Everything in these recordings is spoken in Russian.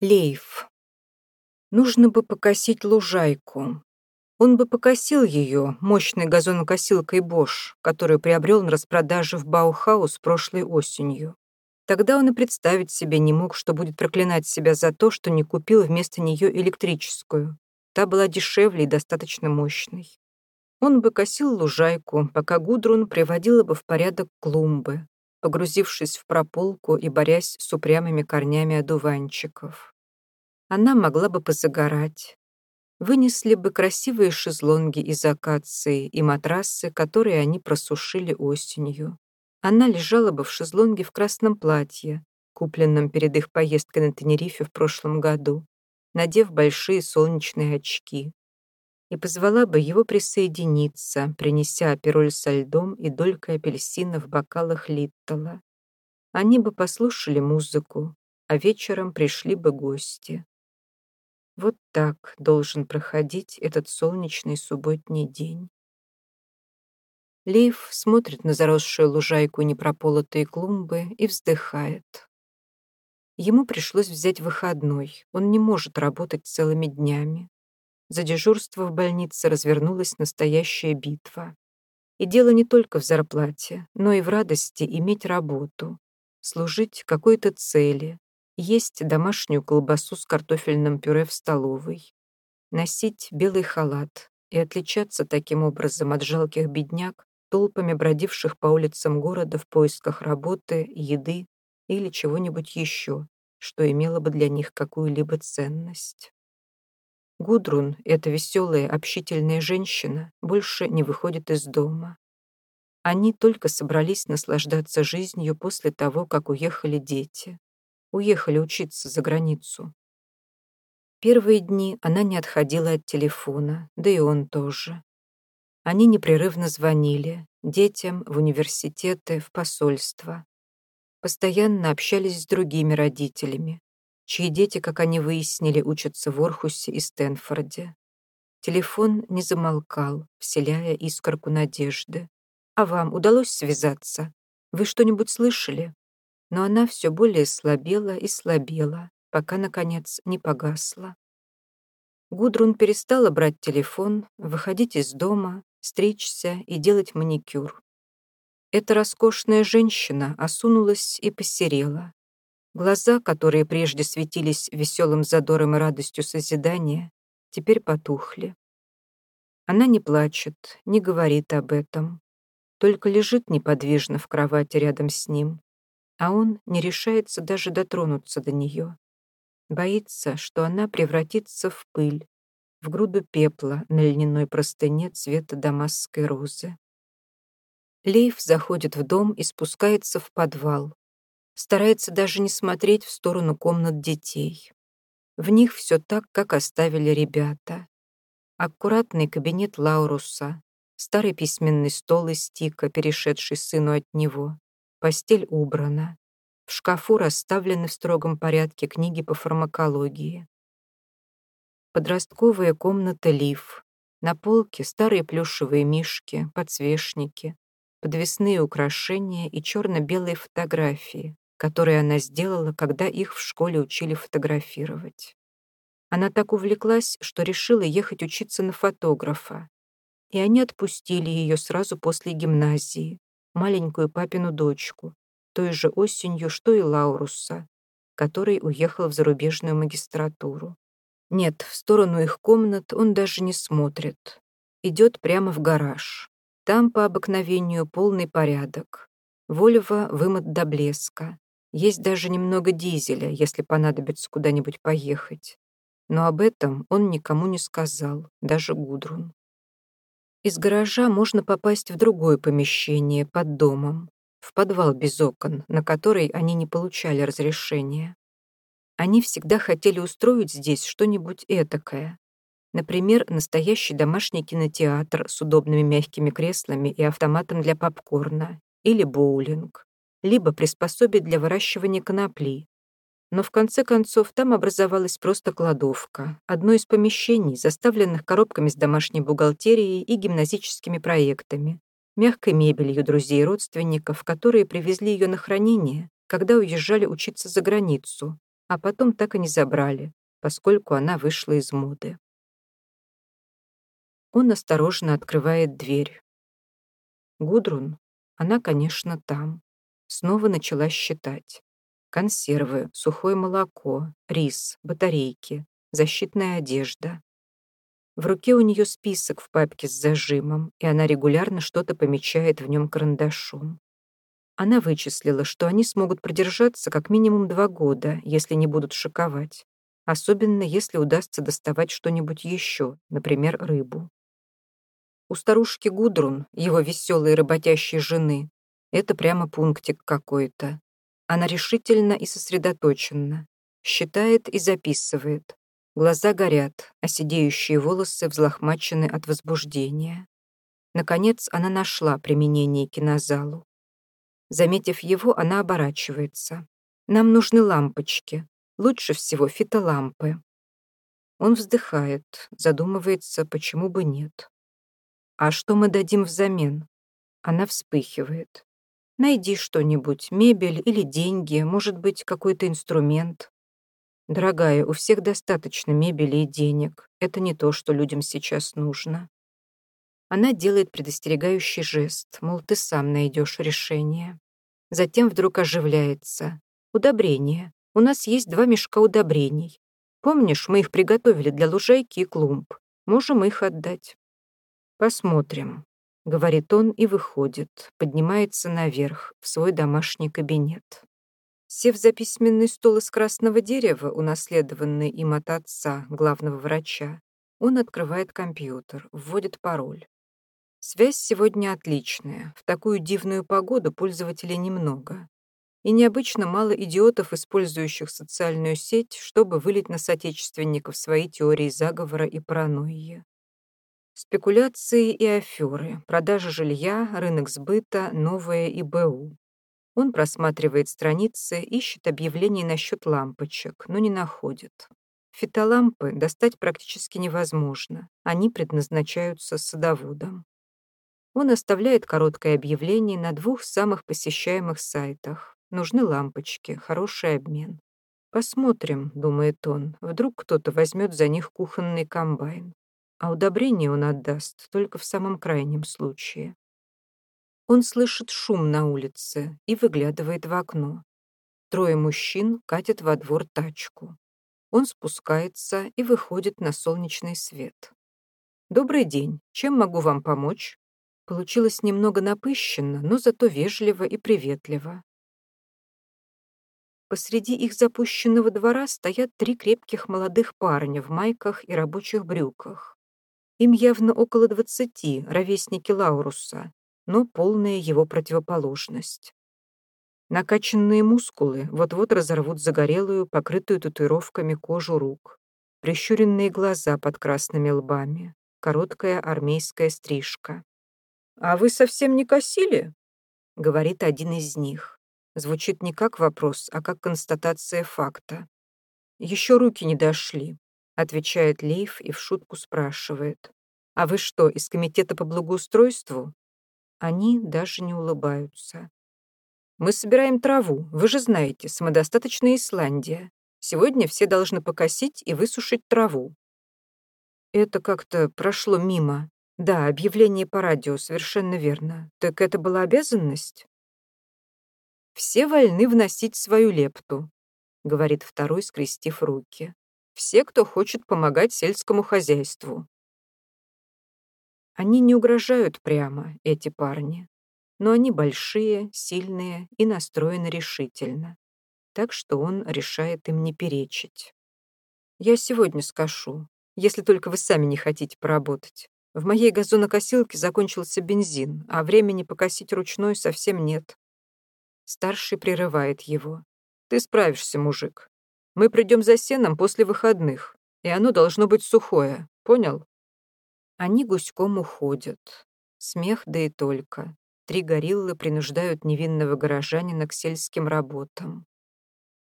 Лейф. Нужно бы покосить лужайку. Он бы покосил ее мощной газонокосилкой Bosch, которую приобрел на распродаже в Баухаус прошлой осенью. Тогда он и представить себе не мог, что будет проклинать себя за то, что не купил вместо нее электрическую. Та была дешевле и достаточно мощной. Он бы косил лужайку, пока Гудрун приводила бы в порядок клумбы, погрузившись в прополку и борясь с упрямыми корнями одуванчиков. Она могла бы позагорать. Вынесли бы красивые шезлонги из акации и матрасы, которые они просушили осенью. Она лежала бы в шезлонге в красном платье, купленном перед их поездкой на Тенерифе в прошлом году, надев большие солнечные очки, и позвала бы его присоединиться, принеся пироль со льдом и долькой апельсина в бокалах Литтала. Они бы послушали музыку, а вечером пришли бы гости. Вот так должен проходить этот солнечный субботний день. Лейв смотрит на заросшую лужайку непрополотые клумбы и вздыхает. Ему пришлось взять выходной, он не может работать целыми днями. За дежурство в больнице развернулась настоящая битва. И дело не только в зарплате, но и в радости иметь работу, служить какой-то цели, есть домашнюю колбасу с картофельным пюре в столовой, носить белый халат и отличаться таким образом от жалких бедняк, толпами бродивших по улицам города в поисках работы, еды или чего-нибудь еще, что имело бы для них какую-либо ценность. Гудрун, эта веселая, общительная женщина, больше не выходит из дома. Они только собрались наслаждаться жизнью после того, как уехали дети. Уехали учиться за границу. Первые дни она не отходила от телефона, да и он тоже. Они непрерывно звонили детям, в университеты, в посольство. Постоянно общались с другими родителями, чьи дети, как они выяснили, учатся в Орхусе и Стэнфорде. Телефон не замолкал, вселяя искорку надежды. «А вам удалось связаться? Вы что-нибудь слышали?» Но она все более слабела и слабела, пока, наконец, не погасла. Гудрун перестала брать телефон, выходить из дома, стричься и делать маникюр. Эта роскошная женщина осунулась и посерела, Глаза, которые прежде светились веселым задором и радостью созидания, теперь потухли. Она не плачет, не говорит об этом, только лежит неподвижно в кровати рядом с ним, а он не решается даже дотронуться до нее. Боится, что она превратится в пыль, в груду пепла на льняной простыне цвета дамасской розы. Лейф заходит в дом и спускается в подвал, старается даже не смотреть в сторону комнат детей. В них все так, как оставили ребята. Аккуратный кабинет Лауруса, старый письменный стол из тика, перешедший сыну от него, постель убрана. В шкафу расставлены в строгом порядке книги по фармакологии. Подростковая комната Лив. На полке старые плюшевые мишки, подсвечники, подвесные украшения и черно-белые фотографии, которые она сделала, когда их в школе учили фотографировать. Она так увлеклась, что решила ехать учиться на фотографа. И они отпустили ее сразу после гимназии, маленькую папину дочку, той же осенью, что и Лауруса, который уехал в зарубежную магистратуру. Нет, в сторону их комнат он даже не смотрит. Идет прямо в гараж. Там по обыкновению полный порядок. Вольво вымыт до блеска. Есть даже немного дизеля, если понадобится куда-нибудь поехать. Но об этом он никому не сказал, даже Гудрун. Из гаража можно попасть в другое помещение под домом, в подвал без окон, на который они не получали разрешения. Они всегда хотели устроить здесь что-нибудь этакое. Например, настоящий домашний кинотеатр с удобными мягкими креслами и автоматом для попкорна, или боулинг либо приспособить для выращивания конопли. Но в конце концов там образовалась просто кладовка, одно из помещений, заставленных коробками с домашней бухгалтерией и гимназическими проектами, мягкой мебелью друзей и родственников, которые привезли ее на хранение, когда уезжали учиться за границу, а потом так и не забрали, поскольку она вышла из моды. Он осторожно открывает дверь. Гудрун, она, конечно, там. Снова начала считать. Консервы, сухое молоко, рис, батарейки, защитная одежда. В руке у нее список в папке с зажимом, и она регулярно что-то помечает в нем карандашом. Она вычислила, что они смогут продержаться как минимум два года, если не будут шоковать. Особенно, если удастся доставать что-нибудь еще, например, рыбу. У старушки Гудрун, его веселой работящей жены, это прямо пунктик какой-то. Она решительно и сосредоточенно. Считает и записывает. Глаза горят, а сидеющие волосы взлохмачены от возбуждения. Наконец, она нашла применение кинозалу. Заметив его, она оборачивается. «Нам нужны лампочки. Лучше всего фитолампы». Он вздыхает, задумывается, почему бы нет. «А что мы дадим взамен?» Она вспыхивает. «Найди что-нибудь, мебель или деньги, может быть, какой-то инструмент. Дорогая, у всех достаточно мебели и денег. Это не то, что людям сейчас нужно. Она делает предостерегающий жест, мол, ты сам найдешь решение. Затем вдруг оживляется. Удобрение. У нас есть два мешка удобрений. Помнишь, мы их приготовили для лужайки и клумб. Можем их отдать. Посмотрим, говорит он и выходит, поднимается наверх, в свой домашний кабинет. Сев за письменный стол из красного дерева, унаследованный им от отца, главного врача, он открывает компьютер, вводит пароль. Связь сегодня отличная. В такую дивную погоду пользователей немного. И необычно мало идиотов, использующих социальную сеть, чтобы вылить на соотечественников свои теории заговора и паранойи. Спекуляции и аферы, продажа жилья, рынок сбыта, новое ИБУ. Он просматривает страницы, ищет объявлений насчет лампочек, но не находит. Фитолампы достать практически невозможно. Они предназначаются садоводам. Он оставляет короткое объявление на двух самых посещаемых сайтах. Нужны лампочки, хороший обмен. Посмотрим, думает он, вдруг кто-то возьмет за них кухонный комбайн. А удобрение он отдаст только в самом крайнем случае. Он слышит шум на улице и выглядывает в окно. Трое мужчин катят во двор тачку. Он спускается и выходит на солнечный свет. «Добрый день. Чем могу вам помочь?» Получилось немного напыщенно, но зато вежливо и приветливо. Посреди их запущенного двора стоят три крепких молодых парня в майках и рабочих брюках. Им явно около двадцати, ровесники Лауруса, но полная его противоположность. Накачанные мускулы вот-вот разорвут загорелую, покрытую татуировками кожу рук, прищуренные глаза под красными лбами, короткая армейская стрижка. «А вы совсем не косили?» — говорит один из них. Звучит не как вопрос, а как констатация факта. «Еще руки не дошли», — отвечает Лейф и в шутку спрашивает. «А вы что, из комитета по благоустройству?» Они даже не улыбаются. «Мы собираем траву, вы же знаете, самодостаточная Исландия. Сегодня все должны покосить и высушить траву». Это как-то прошло мимо. Да, объявление по радио, совершенно верно. Так это была обязанность? «Все вольны вносить свою лепту», — говорит второй, скрестив руки. «Все, кто хочет помогать сельскому хозяйству. Они не угрожают прямо, эти парни, но они большие, сильные и настроены решительно, так что он решает им не перечить. «Я сегодня скошу, если только вы сами не хотите поработать. В моей газонокосилке закончился бензин, а времени покосить ручной совсем нет». Старший прерывает его. «Ты справишься, мужик. Мы придем за сеном после выходных, и оно должно быть сухое, понял?» Они гуськом уходят. Смех, да и только. Три гориллы принуждают невинного горожанина к сельским работам.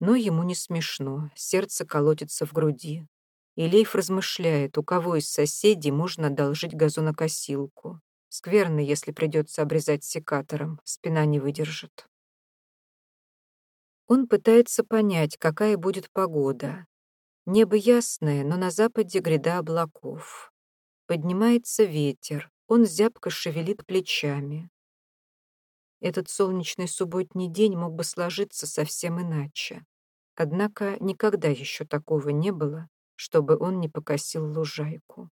Но ему не смешно, сердце колотится в груди. И Лейф размышляет, у кого из соседей можно одолжить газонокосилку. Скверно, если придется обрезать секатором, спина не выдержит. Он пытается понять, какая будет погода. Небо ясное, но на западе гряда облаков. Поднимается ветер, он зябко шевелит плечами. Этот солнечный субботний день мог бы сложиться совсем иначе. Однако никогда еще такого не было, чтобы он не покосил лужайку.